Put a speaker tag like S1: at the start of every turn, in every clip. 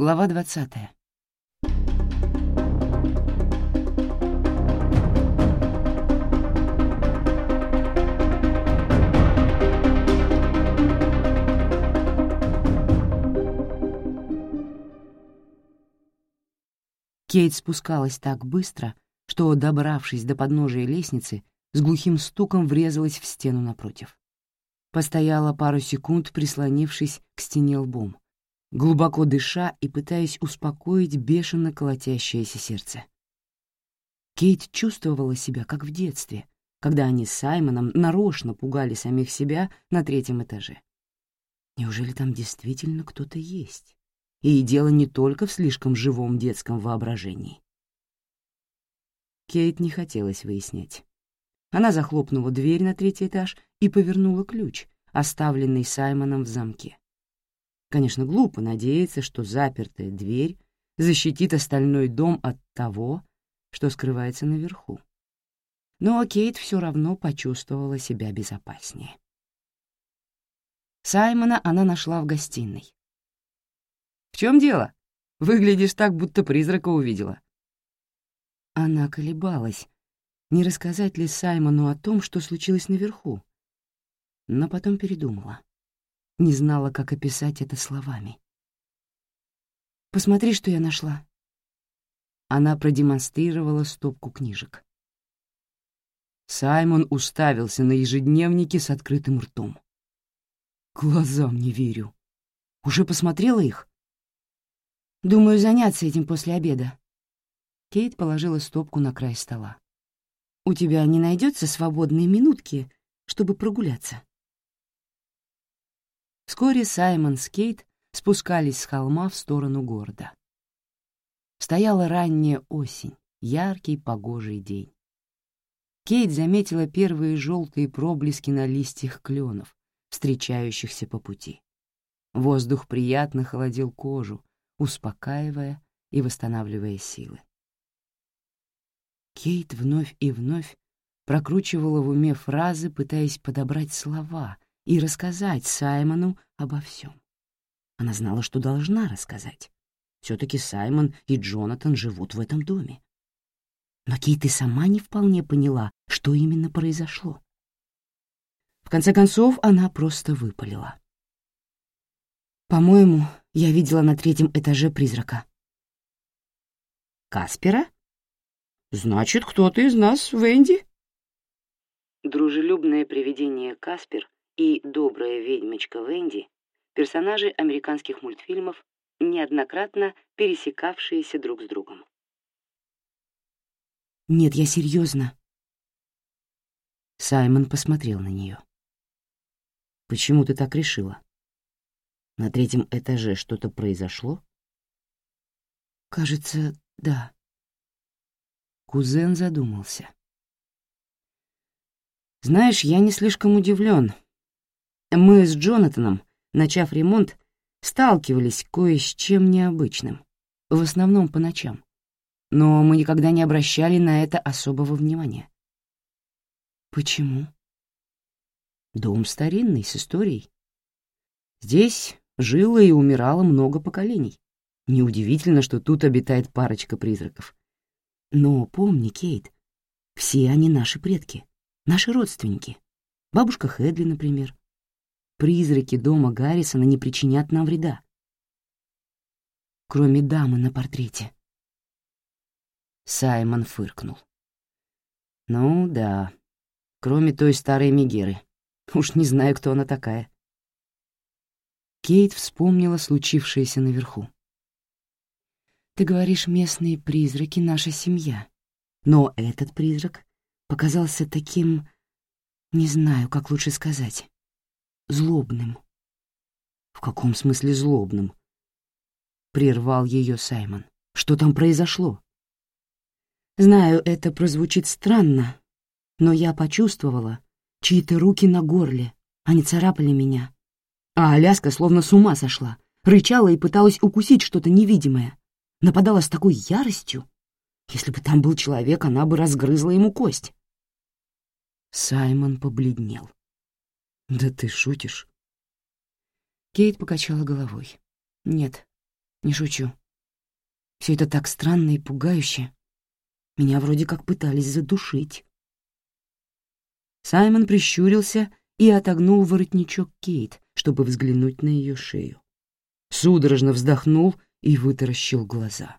S1: Глава 20. Кейт спускалась так быстро, что, добравшись до подножия лестницы, с глухим стуком врезалась в стену напротив. Постояла пару секунд, прислонившись к стене лбом, глубоко дыша и пытаясь успокоить бешено колотящееся сердце. Кейт чувствовала себя как в детстве, когда они с Саймоном нарочно пугали самих себя на третьем этаже. Неужели там действительно кто-то есть? И дело не только в слишком живом детском воображении. Кейт не хотелось выяснять. Она захлопнула дверь на третий этаж и повернула ключ, оставленный Саймоном в замке. Конечно, глупо надеяться, что запертая дверь защитит остальной дом от того, что скрывается наверху. Но Кейт все равно почувствовала себя безопаснее. Саймона она нашла в гостиной. «В чем дело? Выглядишь так, будто призрака увидела». Она колебалась, не рассказать ли Саймону о том, что случилось наверху, но потом передумала не знала, как описать это словами. «Посмотри, что я нашла». Она продемонстрировала стопку книжек. Саймон уставился на ежедневники с открытым ртом. «Глазам не верю. Уже посмотрела их?» «Думаю, заняться этим после обеда». Кейт положила стопку на край стола. «У тебя не найдется свободные минутки, чтобы прогуляться?» Вскоре Саймон с Кейт спускались с холма в сторону города. Стояла ранняя осень, яркий погожий день. Кейт заметила первые желтые проблески на листьях кленов, встречающихся по пути. Воздух приятно холодил кожу, успокаивая и восстанавливая силы. Кейт вновь и вновь прокручивала в уме фразы, пытаясь подобрать слова — и рассказать Саймону обо всем. Она знала, что должна рассказать. Все-таки Саймон и Джонатан живут в этом доме. Но Кейт и сама не вполне поняла, что именно произошло. В конце концов, она просто выпалила. «По-моему, я видела на третьем этаже призрака». «Каспера?» «Значит, кто-то из нас, Венди?» Дружелюбное привидение Каспер и добрая ведьмочка Венди — персонажи американских мультфильмов, неоднократно пересекавшиеся друг с другом. «Нет, я серьезно». Саймон посмотрел на нее. «Почему ты так решила? На третьем этаже что-то произошло?» «Кажется, да». Кузен задумался. «Знаешь, я не слишком удивлен», мы с Джонатаном, начав ремонт, сталкивались кое с чем необычным, в основном по ночам, но мы никогда не обращали на это особого внимания. Почему? Дом старинный, с историей. Здесь жило и умирало много поколений. Неудивительно, что тут обитает парочка призраков. Но помни, Кейт, все они наши предки, наши родственники. Бабушка Хедли, например, призраки дома Гаррисона не причинят нам вреда. Кроме дамы на портрете. Саймон фыркнул. Ну да, кроме той старой Мегеры. Уж не знаю, кто она такая. Кейт вспомнила случившееся наверху. «Ты говоришь, местные призраки — наша семья. Но этот призрак показался таким... Не знаю, как лучше сказать злобным. В каком смысле злобным? Прервал ее Саймон. Что там произошло? Знаю, это прозвучит странно, но я почувствовала чьи-то руки на горле. Они царапали меня. А Аляска словно с ума сошла, рычала и пыталась укусить что-то невидимое. Нападала с такой яростью. Если бы там был человек, она бы разгрызла ему кость. Саймон побледнел. Да ты шутишь? Кейт покачала головой. Нет, не шучу. Все это так странно и пугающе. Меня вроде как пытались задушить. Саймон прищурился и отогнул воротничок Кейт, чтобы взглянуть на ее шею. Судорожно вздохнул и вытаращил глаза.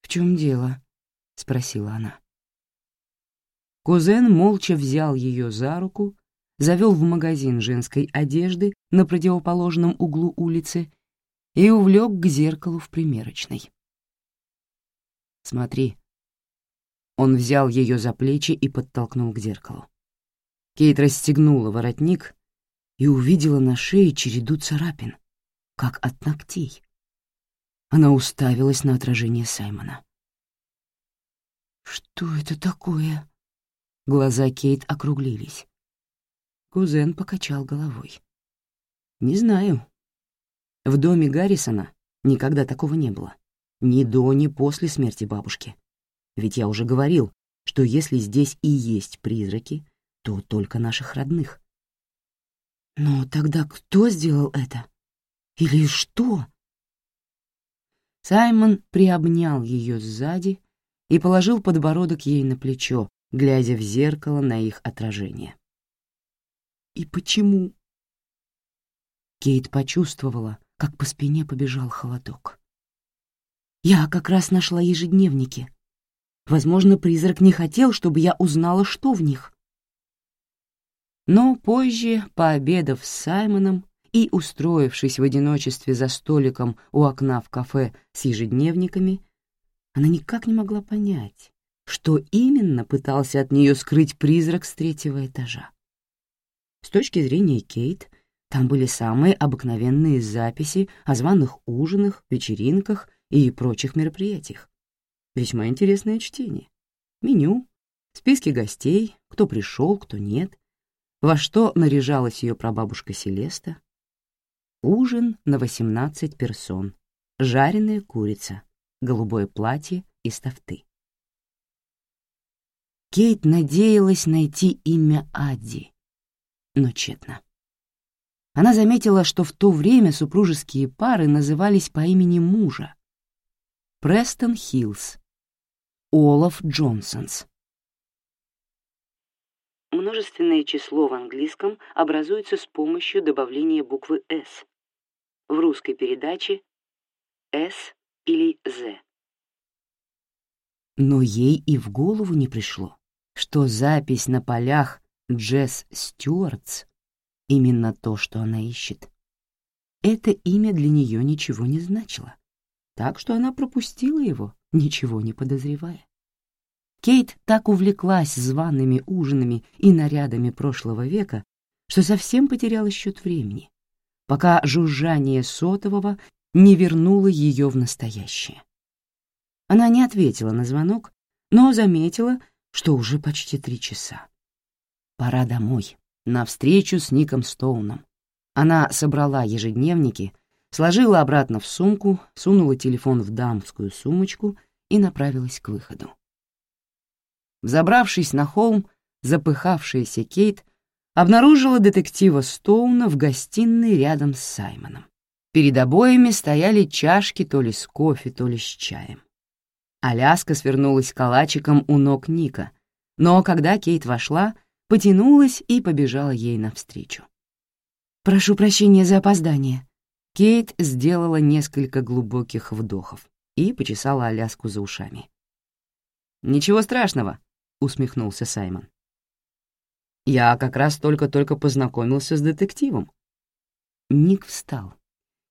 S1: «В чем дело?» — спросила она. Кузен молча взял ее за руку завел в магазин женской одежды на противоположном углу улицы и увлек к зеркалу в примерочной. «Смотри». Он взял ее за плечи и подтолкнул к зеркалу. Кейт расстегнула воротник и увидела на шее череду царапин, как от ногтей. Она уставилась на отражение Саймона. «Что это такое?» Глаза Кейт округлились. Кузен покачал головой. «Не знаю. В доме Гаррисона никогда такого не было. Ни до, ни после смерти бабушки. Ведь я уже говорил, что если здесь и есть призраки, то только наших родных». «Но тогда кто сделал это? Или что?» Саймон приобнял ее сзади и положил подбородок ей на плечо, глядя в зеркало на их отражение и почему?» Кейт почувствовала, как по спине побежал холодок. «Я как раз нашла ежедневники. Возможно, призрак не хотел, чтобы я узнала, что в них». Но позже, пообедав с Саймоном и устроившись в одиночестве за столиком у окна в кафе с ежедневниками, она никак не могла понять, что именно пытался от нее скрыть призрак с третьего этажа. С точки зрения Кейт, там были самые обыкновенные записи о званых ужинах, вечеринках и прочих мероприятиях. Весьма интересное чтение. Меню, списки гостей, кто пришел, кто нет, во что наряжалась ее прабабушка Селеста. Ужин на 18 персон, жареная курица, голубое платье из тафты. Кейт надеялась найти имя Адди, но тщетно. Она заметила, что в то время супружеские пары назывались по имени мужа. Престон Хиллс, Олаф Джонсонс. Множественное число в английском образуется с помощью добавления буквы «с». В русской передаче «с» или «з». Но ей и в голову не пришло, что запись на полях Джесс Стюартс, именно то, что она ищет. Это имя для нее ничего не значило, так что она пропустила его, ничего не подозревая. Кейт так увлеклась зваными ужинами и нарядами прошлого века, что совсем потеряла счет времени, пока жужжание сотового не вернуло ее в настоящее. Она не ответила на звонок, но заметила, что уже почти три часа. Пора домой, на встречу с Ником Стоуном. Она собрала ежедневники, сложила обратно в сумку, сунула телефон в дамскую сумочку и направилась к выходу. Взобравшись на холм, запыхавшаяся Кейт обнаружила детектива Стоуна в гостиной рядом с Саймоном. Перед обоями стояли чашки то ли с кофе, то ли с чаем. Аляска свернулась калачиком у ног Ника, но когда Кейт вошла — потянулась и побежала ей навстречу. «Прошу прощения за опоздание». Кейт сделала несколько глубоких вдохов и почесала Аляску за ушами. «Ничего страшного», — усмехнулся Саймон. «Я как раз только-только познакомился с детективом». Ник встал.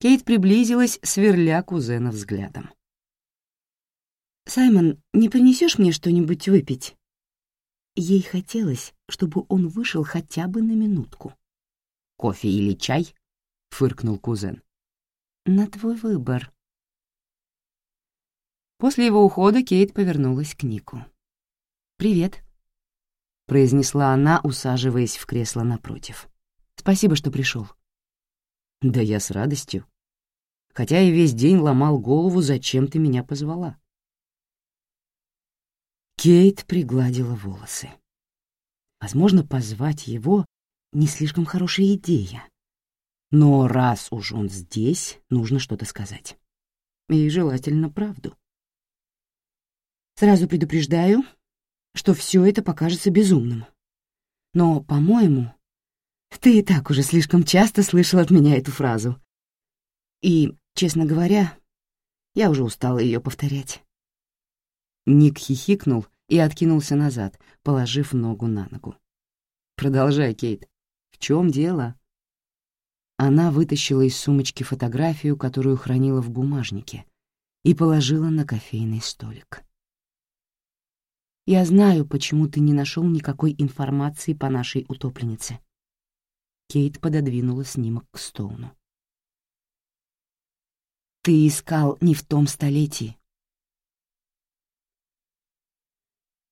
S1: Кейт приблизилась, сверля кузена взглядом. «Саймон, не принесешь мне что-нибудь выпить?» Ей хотелось, чтобы он вышел хотя бы на минутку. «Кофе или чай?» — фыркнул кузен. «На твой выбор». После его ухода Кейт повернулась к Нику. «Привет», — произнесла она, усаживаясь в кресло напротив. «Спасибо, что пришел». «Да я с радостью. Хотя и весь день ломал голову, зачем ты меня позвала». Кейт пригладила волосы. Возможно, позвать его не слишком хорошая идея. Но раз уж он здесь, нужно что-то сказать. И желательно правду. Сразу предупреждаю, что все это покажется безумным. Но, по-моему, ты и так уже слишком часто слышал от меня эту фразу. И, честно говоря, я уже устала ее повторять. Ник хихикнул и откинулся назад, положив ногу на ногу. «Продолжай, Кейт. В чем дело?» Она вытащила из сумочки фотографию, которую хранила в бумажнике, и положила на кофейный столик. «Я знаю, почему ты не нашел никакой информации по нашей утопленнице». Кейт пододвинула снимок к Стоуну. «Ты искал не в том столетии.